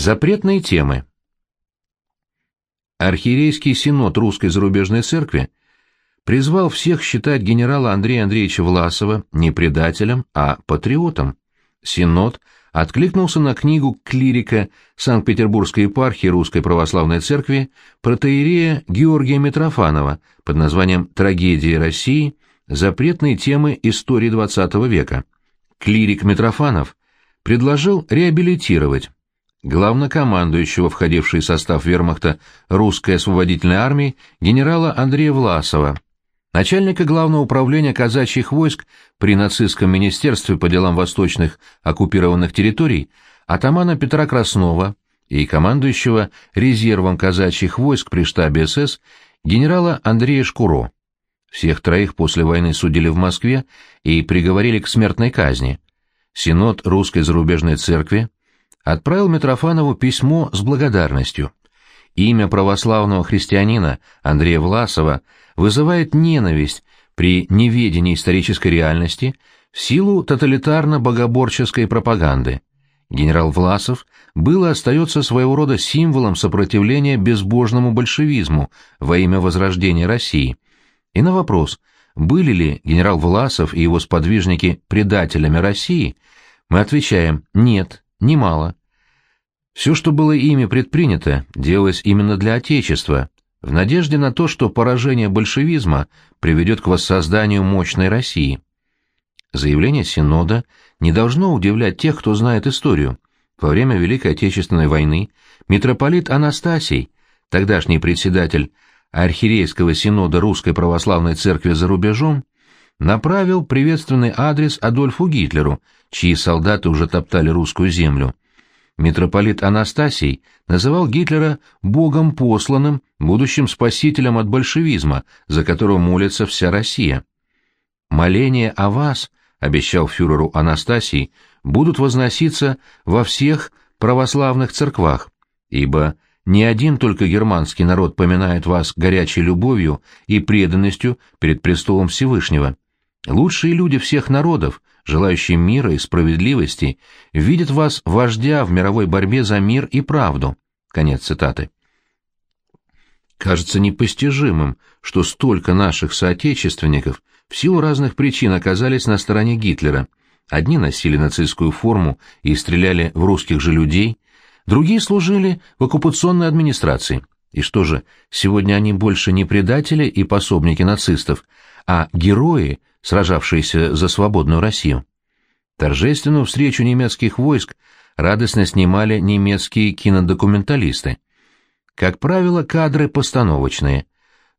Запретные темы. Архиерейский синод Русской зарубежной церкви призвал всех считать генерала Андрея Андреевича Власова не предателем, а патриотом. Синод откликнулся на книгу клирика Санкт-Петербургской епархии Русской Православной Церкви протоиерея Георгия Митрофанова под названием «Трагедия России. Запретные темы истории XX века». Клирик Митрофанов предложил реабилитировать главнокомандующего, входивший в состав вермахта русской освободительной армии, генерала Андрея Власова, начальника главного управления казачьих войск при нацистском министерстве по делам восточных оккупированных территорий, атамана Петра Краснова и командующего резервом казачьих войск при штабе СС генерала Андрея Шкуро. Всех троих после войны судили в Москве и приговорили к смертной казни. Синод Русской зарубежной церкви отправил Митрофанову письмо с благодарностью. Имя православного христианина Андрея Власова вызывает ненависть при неведении исторической реальности в силу тоталитарно-богоборческой пропаганды. Генерал Власов был и остается своего рода символом сопротивления безбожному большевизму во имя возрождения России. И на вопрос, были ли генерал Власов и его сподвижники предателями России, мы отвечаем «нет, немало». Все, что было ими предпринято, делалось именно для Отечества, в надежде на то, что поражение большевизма приведет к воссозданию мощной России. Заявление Синода не должно удивлять тех, кто знает историю. Во время Великой Отечественной войны митрополит Анастасий, тогдашний председатель Архиерейского Синода Русской Православной Церкви за рубежом, направил приветственный адрес Адольфу Гитлеру, чьи солдаты уже топтали русскую землю. Митрополит Анастасий называл Гитлера «богом посланным, будущим спасителем от большевизма, за которого молится вся Россия». «Моления о вас», — обещал фюреру Анастасий, — «будут возноситься во всех православных церквах, ибо не один только германский народ поминает вас горячей любовью и преданностью перед престолом Всевышнего. Лучшие люди всех народов, желающие мира и справедливости, видят вас вождя в мировой борьбе за мир и правду. Конец цитаты. Кажется непостижимым, что столько наших соотечественников в силу разных причин оказались на стороне Гитлера. Одни носили нацистскую форму и стреляли в русских же людей, другие служили в оккупационной администрации. И что же, сегодня они больше не предатели и пособники нацистов, а герои, сражавшиеся за свободную Россию. Торжественную встречу немецких войск радостно снимали немецкие кинодокументалисты. Как правило, кадры постановочные,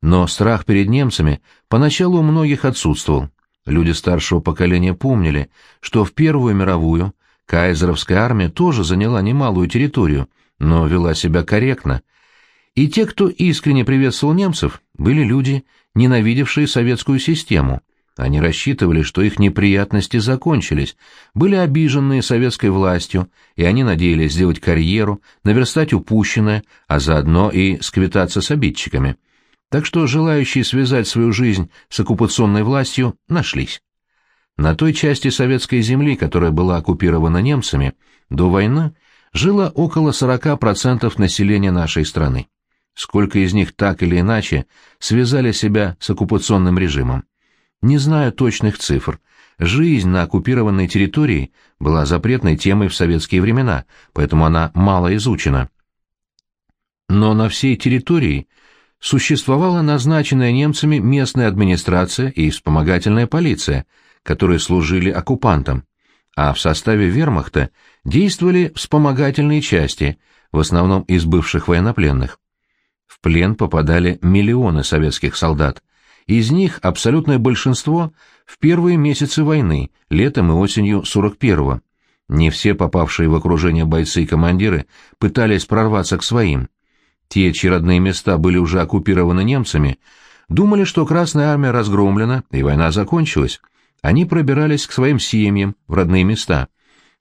но страх перед немцами поначалу у многих отсутствовал. Люди старшего поколения помнили, что в Первую мировую кайзеровская армия тоже заняла немалую территорию, но вела себя корректно. И те, кто искренне приветствовал немцев, были люди, ненавидевшие советскую систему. Они рассчитывали, что их неприятности закончились, были обиженные советской властью, и они надеялись сделать карьеру, наверстать упущенное, а заодно и сквитаться с обидчиками. Так что желающие связать свою жизнь с оккупационной властью нашлись. На той части советской земли, которая была оккупирована немцами, до войны жило около 40% населения нашей страны. Сколько из них так или иначе связали себя с оккупационным режимом? Не знаю точных цифр. Жизнь на оккупированной территории была запретной темой в советские времена, поэтому она мало изучена. Но на всей территории существовала назначенная немцами местная администрация и вспомогательная полиция, которые служили оккупантам, а в составе вермахта действовали вспомогательные части, в основном из бывших военнопленных. В плен попадали миллионы советских солдат. Из них абсолютное большинство в первые месяцы войны, летом и осенью 41-го. Не все попавшие в окружение бойцы и командиры пытались прорваться к своим. Те, чьи родные места были уже оккупированы немцами, думали, что Красная Армия разгромлена и война закончилась. Они пробирались к своим семьям в родные места.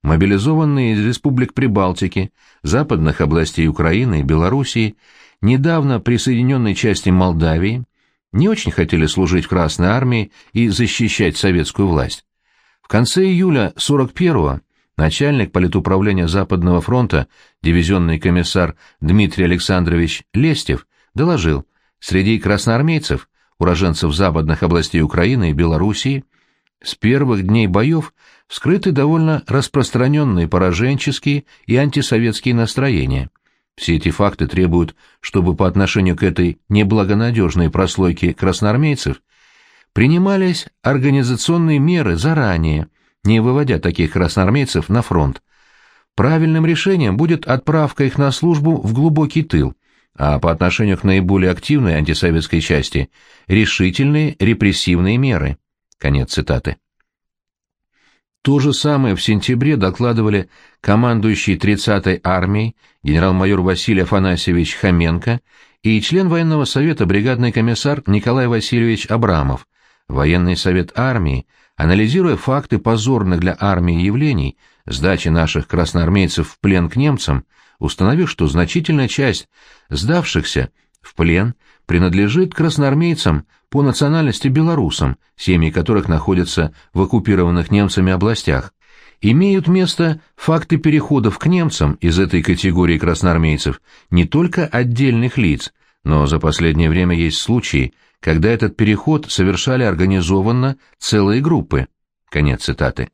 Мобилизованные из республик Прибалтики, западных областей Украины и Белоруссии – недавно присоединенной части Молдавии, не очень хотели служить в Красной армии и защищать советскую власть. В конце июля 41-го начальник политуправления Западного фронта, дивизионный комиссар Дмитрий Александрович Лестев, доложил, среди красноармейцев, уроженцев западных областей Украины и Белоруссии, с первых дней боев вскрыты довольно распространенные пораженческие и антисоветские настроения. Все эти факты требуют, чтобы по отношению к этой неблагонадежной прослойке красноармейцев принимались организационные меры заранее, не выводя таких красноармейцев на фронт. Правильным решением будет отправка их на службу в глубокий тыл, а по отношению к наиболее активной антисоветской части – решительные репрессивные меры. Конец цитаты. То же самое в сентябре докладывали командующий 30-й армией генерал-майор Василий Афанасьевич Хоменко и член военного совета бригадный комиссар Николай Васильевич Абрамов. Военный совет армии, анализируя факты позорных для армии явлений, сдачи наших красноармейцев в плен к немцам, установив, что значительная часть сдавшихся в плен принадлежит красноармейцам по национальности белорусам, семьи которых находятся в оккупированных немцами областях. Имеют место факты переходов к немцам из этой категории красноармейцев не только отдельных лиц, но за последнее время есть случаи, когда этот переход совершали организованно целые группы. Конец цитаты.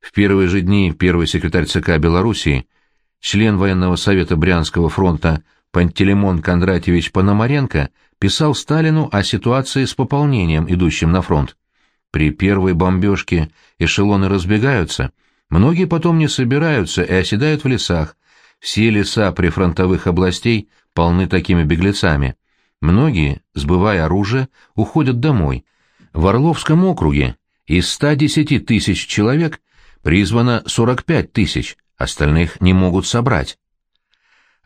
В первые же дни первый секретарь ЦК Белоруссии, член военного совета Брянского фронта Пантелеймон Кондратьевич Пономаренко писал Сталину о ситуации с пополнением, идущим на фронт. При первой бомбежке эшелоны разбегаются, многие потом не собираются и оседают в лесах. Все леса прифронтовых областей полны такими беглецами. Многие, сбывая оружие, уходят домой. В Орловском округе из 110 тысяч человек призвано 45 тысяч, остальных не могут собрать.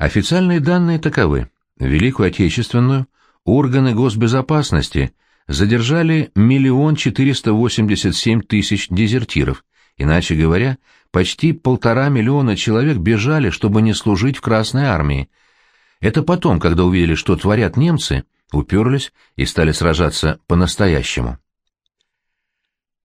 Официальные данные таковы. Великую Отечественную органы госбезопасности задержали миллион четыреста восемьдесят семь тысяч дезертиров, иначе говоря, почти полтора миллиона человек бежали, чтобы не служить в Красной армии. Это потом, когда увидели, что творят немцы, уперлись и стали сражаться по-настоящему.